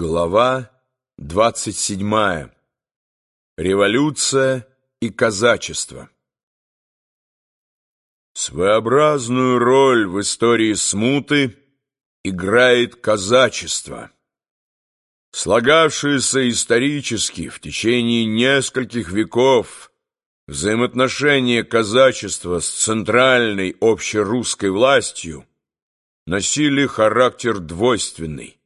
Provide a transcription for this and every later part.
Глава двадцать седьмая. Революция и казачество. Своеобразную роль в истории смуты играет казачество, слагавшееся исторически в течение нескольких веков взаимоотношения казачества с центральной общерусской властью носили характер двойственный.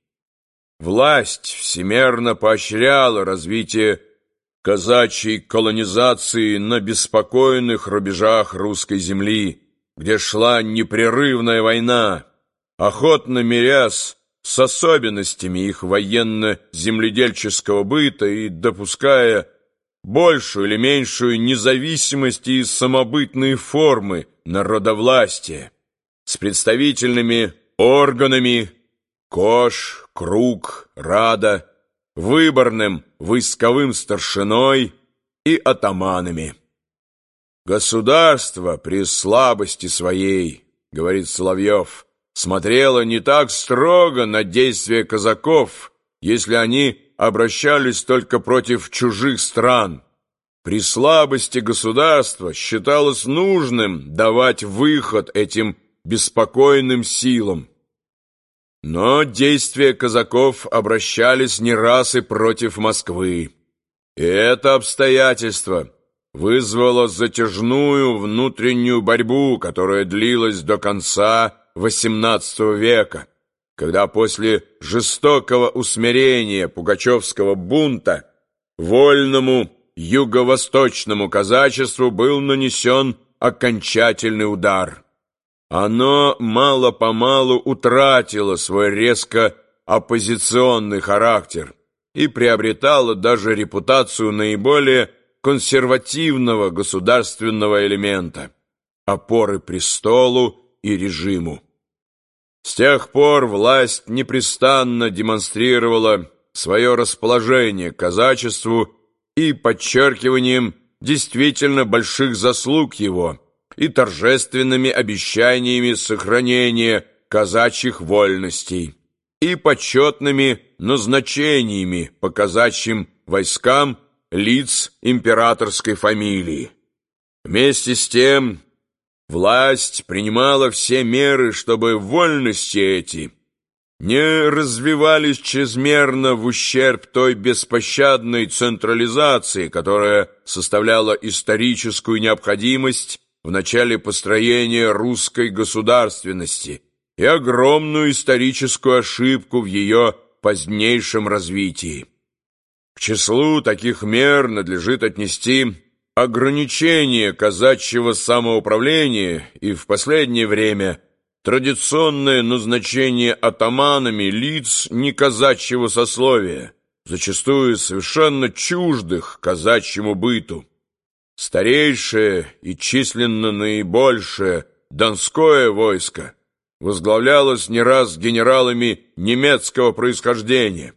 Власть всемерно поощряла развитие казачьей колонизации на беспокойных рубежах русской земли, где шла непрерывная война, охотно мирясь с особенностями их военно-земледельческого быта и допуская большую или меньшую независимость и самобытные формы народовластия с представительными органами Кош, Круг, Рада, выборным войсковым старшиной и атаманами. Государство при слабости своей, говорит Соловьев, смотрело не так строго на действия казаков, если они обращались только против чужих стран. При слабости государства считалось нужным давать выход этим беспокойным силам. Но действия казаков обращались не раз и против Москвы. И это обстоятельство вызвало затяжную внутреннюю борьбу, которая длилась до конца XVIII века, когда после жестокого усмирения пугачевского бунта вольному юго-восточному казачеству был нанесен окончательный удар. Оно мало-помалу утратило свой резко оппозиционный характер и приобретало даже репутацию наиболее консервативного государственного элемента, опоры престолу и режиму. С тех пор власть непрестанно демонстрировала свое расположение к казачеству и подчеркиванием действительно больших заслуг его – и торжественными обещаниями сохранения казачьих вольностей и почетными назначениями по казачьим войскам лиц императорской фамилии. Вместе с тем власть принимала все меры, чтобы вольности эти не развивались чрезмерно в ущерб той беспощадной централизации, которая составляла историческую необходимость в начале построения русской государственности и огромную историческую ошибку в ее позднейшем развитии. К числу таких мер надлежит отнести ограничение казачьего самоуправления и в последнее время традиционное назначение атаманами лиц неказачьего сословия, зачастую совершенно чуждых казачьему быту. Старейшее и численно наибольшее Донское войско возглавлялось не раз генералами немецкого происхождения.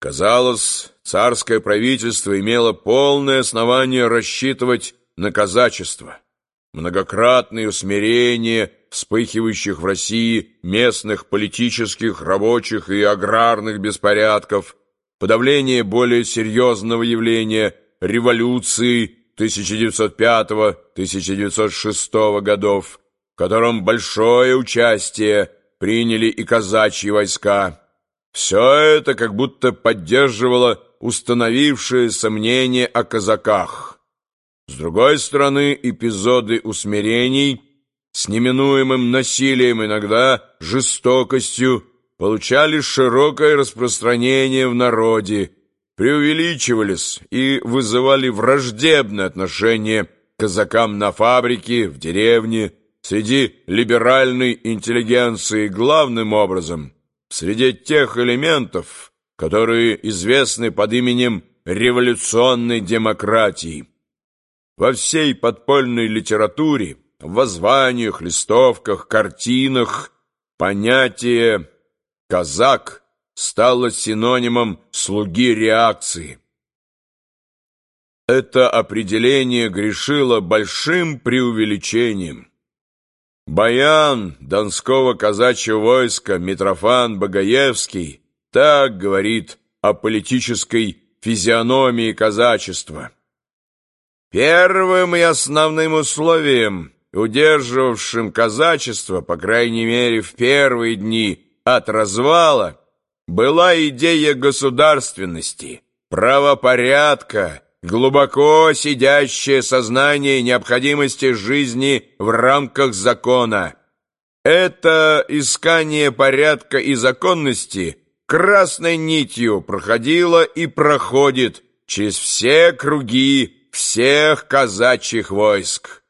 Казалось, царское правительство имело полное основание рассчитывать на казачество. Многократные усмирения вспыхивающих в России местных политических, рабочих и аграрных беспорядков, подавление более серьезного явления революции 1905-1906 годов, в котором большое участие приняли и казачьи войска. Все это как будто поддерживало установившее сомнение о казаках. С другой стороны, эпизоды усмирений с неминуемым насилием, иногда жестокостью, получали широкое распространение в народе, преувеличивались и вызывали враждебное отношение казакам на фабрике, в деревне, среди либеральной интеллигенции главным образом, среди тех элементов, которые известны под именем революционной демократии. Во всей подпольной литературе, в воззваниях, листовках, картинах понятие «казак» стало синонимом слуги реакции. Это определение грешило большим преувеличением. Баян Донского казачьего войска Митрофан Багаевский так говорит о политической физиономии казачества. Первым и основным условием, удерживавшим казачество, по крайней мере в первые дни от развала, была идея государственности, правопорядка, глубоко сидящее сознание необходимости жизни в рамках закона. Это искание порядка и законности красной нитью проходило и проходит через все круги всех казачьих войск.